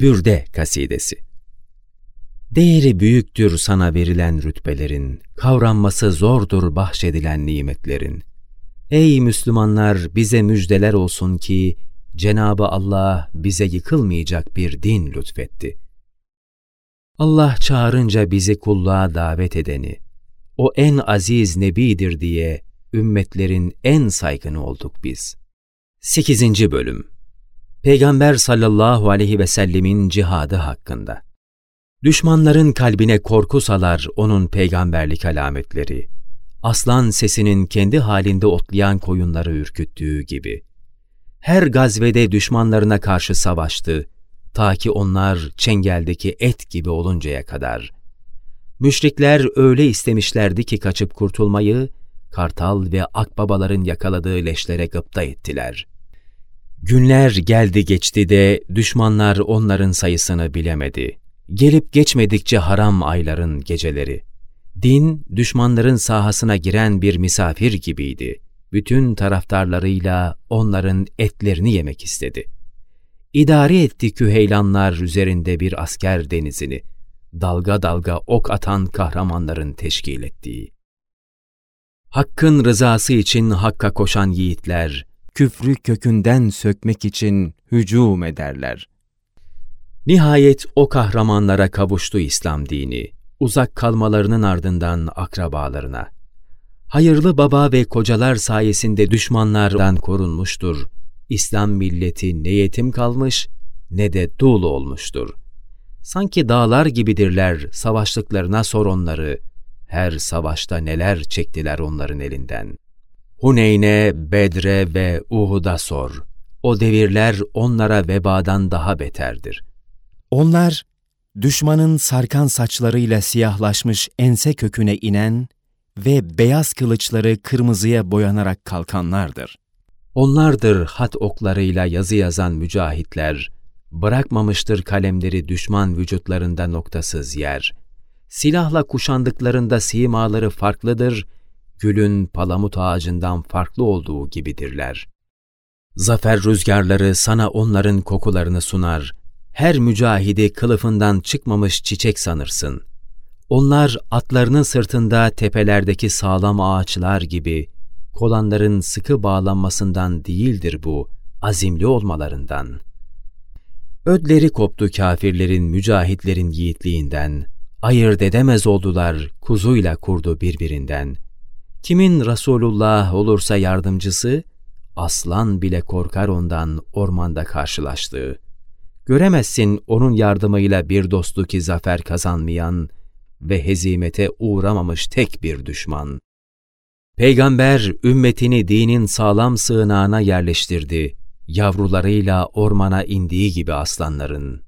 Bürde kasidesi Değeri büyüktür sana verilen rütbelerin, kavranması zordur bahşedilen nimetlerin. Ey Müslümanlar bize müjdeler olsun ki, Cenabı Allah bize yıkılmayacak bir din lütfetti. Allah çağırınca bizi kulluğa davet edeni, o en aziz nebidir diye ümmetlerin en saygını olduk biz. 8. Bölüm Peygamber sallallahu aleyhi ve sellemin cihadı hakkında. Düşmanların kalbine korku salar onun peygamberlik alametleri. Aslan sesinin kendi halinde otlayan koyunları ürküttüğü gibi. Her gazvede düşmanlarına karşı savaştı, ta ki onlar çengeldeki et gibi oluncaya kadar. Müşrikler öyle istemişlerdi ki kaçıp kurtulmayı, kartal ve akbabaların yakaladığı leşlere gıpta ettiler.'' Günler geldi geçti de düşmanlar onların sayısını bilemedi. Gelip geçmedikçe haram ayların geceleri. Din, düşmanların sahasına giren bir misafir gibiydi. Bütün taraftarlarıyla onların etlerini yemek istedi. İdare etti küheylanlar üzerinde bir asker denizini, dalga dalga ok atan kahramanların teşkil ettiği. Hakkın rızası için Hakk'a koşan yiğitler, küfrü kökünden sökmek için hücum ederler. Nihayet o kahramanlara kavuştu İslam dini, uzak kalmalarının ardından akrabalarına. Hayırlı baba ve kocalar sayesinde düşmanlardan korunmuştur. İslam milleti ne yetim kalmış ne de dul olmuştur. Sanki dağlar gibidirler, savaştıklarına sor onları. Her savaşta neler çektiler onların elinden.'' Huneyn'e, Bedre ve Uhud'a sor. O devirler onlara vebadan daha beterdir. Onlar, düşmanın sarkan saçlarıyla siyahlaşmış ense köküne inen ve beyaz kılıçları kırmızıya boyanarak kalkanlardır. Onlardır hat oklarıyla yazı yazan mücahitler, bırakmamıştır kalemleri düşman vücutlarında noktasız yer. Silahla kuşandıklarında simaları farklıdır gülün palamut ağacından farklı olduğu gibidirler. Zafer rüzgarları sana onların kokularını sunar, her mücahidi kılıfından çıkmamış çiçek sanırsın. Onlar atlarının sırtında tepelerdeki sağlam ağaçlar gibi, kolanların sıkı bağlanmasından değildir bu, azimli olmalarından. Ödleri koptu kafirlerin, mücahitlerin yiğitliğinden, ayırt edemez oldular kuzuyla kurdu birbirinden.'' Kimin Resulullah olursa yardımcısı, aslan bile korkar ondan ormanda karşılaştığı. Göremezsin onun yardımıyla bir dostu ki zafer kazanmayan ve hezimete uğramamış tek bir düşman. Peygamber ümmetini dinin sağlam sığınağına yerleştirdi, yavrularıyla ormana indiği gibi aslanların.